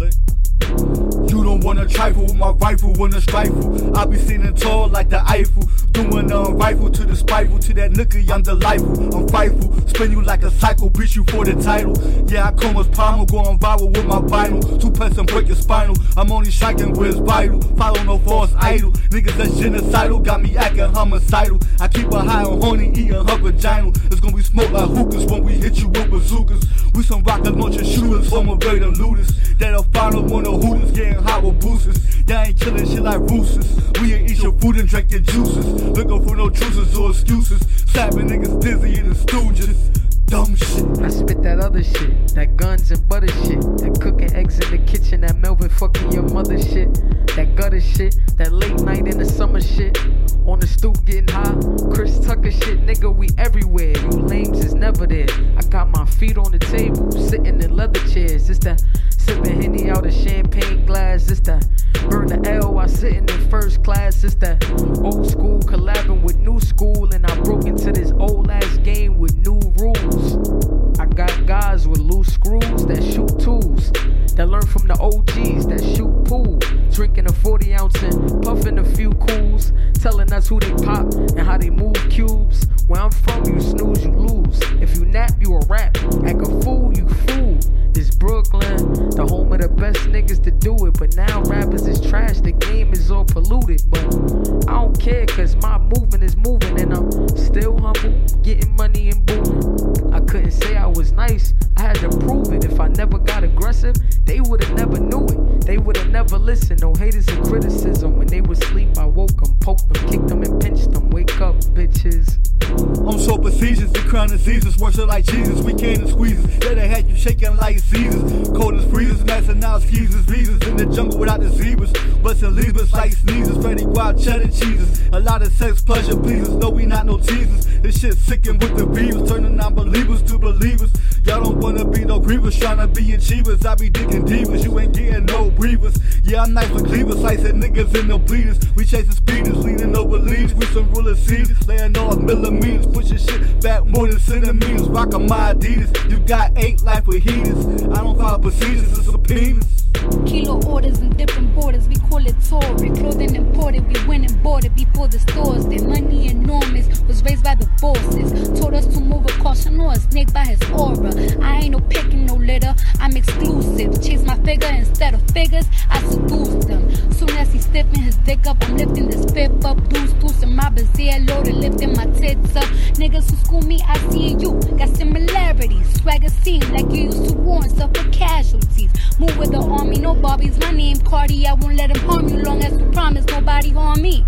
You don't wanna trifle with my rifle when it's strifle. I be sitting tall like the Eiffel. Doing the rifle to the spiteful. To that nigga, I'm delightful. I'm frightful. Spin you like a cycle, beat you for the title. Yeah, I come as Palmer, going viral with my vinyl. Two pets and break your spinal. I'm only striking where it's vital. Follow no false idol. Niggas that's genocidal, got me acting homicidal. I keep a high on horny, eating her vaginal. It's smoke like hookahs when we hit you with bazookas. We some rocket launcher shooters a them looters. That'll final when the hooters getting hot with boosters. Y'all ain't killing shit like roosters. We ain't eat your food and drink your juices. Looking for no truces or excuses. Slapping niggas dizzy in the stooges. Dumb shit. I spit that other shit, that guns and butter shit, that cooking eggs in the kitchen, that Melvin fucking your mother shit, that gutter shit, that late night in the summer shit, on the stoop getting high, Chris Tucker shit, nigga, we everywhere. You never there. I got my feet on the table, sitting in leather chairs. It's that sipping henny out of champagne glass. It's that burn the L while sitting in first class. It's that old school collabing with new school, and I broke into this old ass game with new rules. I got guys with loose screws that shoot tools, that learn from the OGs that shoot pool, drinking a 40 ounce and puffing a few cools, telling us who they pop and how they move It's Brooklyn, the home of the best niggas to do it. But now rappers is trash, the game is all polluted. But I don't care, cause my movement is moving and I'm still humble, getting money and booming. I couldn't say I was nice, I had to prove it. If I never got aggressive, they would've never knew it. They would've never listened. No haters and criticism. When they was asleep, I woke them, poked them, kicked them, and pinched them. Wake up, bitches. Facetious, the crown diseases, worship like Jesus, we can't squeezes. Yeah, they had you shaking like Caesars. Cold as freezers, massing out skeezers, visas in the jungle without the zebras. Busting levers like sneezes, Freddy wild cheddar cheeses. A lot of sex pleasure pleasers, no, we not no teasers. This shit sickin' with the beavers, turning non-believers to believers. Y'all don't wanna be no grievers, tryna be achievers. I be digging divas, you ain't getting no breathers. Yeah, I'm nice with cleavers, slicing niggas in the bleeders. We chasing speeders, leaning over leaves. We some ruler seeds, laying off millimeters, pushing shit back more than centimeters. Rockin' my Adidas, you got eight life with heaters. I don't follow procedures, it's subpoenas. Kilo orders and different borders, we call it Tory. Clothing imported, we went and bought it before the stores did. Money enormous, was raised by the bosses. Told us to move a snake by his aura. I ain't no picking, no litter, I'm exclusive. Chase my figure instead of figures, I seduce them. Soon as he stiffen his dick up, I'm lifting this fifth up. Deuce, deuce my brazier, loaded, lifting my tits up. Niggas who school me, I see you. Got similarities, swagger seem like you used to warn, suffer casualties. Move with the army, no Barbies. My name Cardi, I won't let him harm you long as you promise nobody harm me.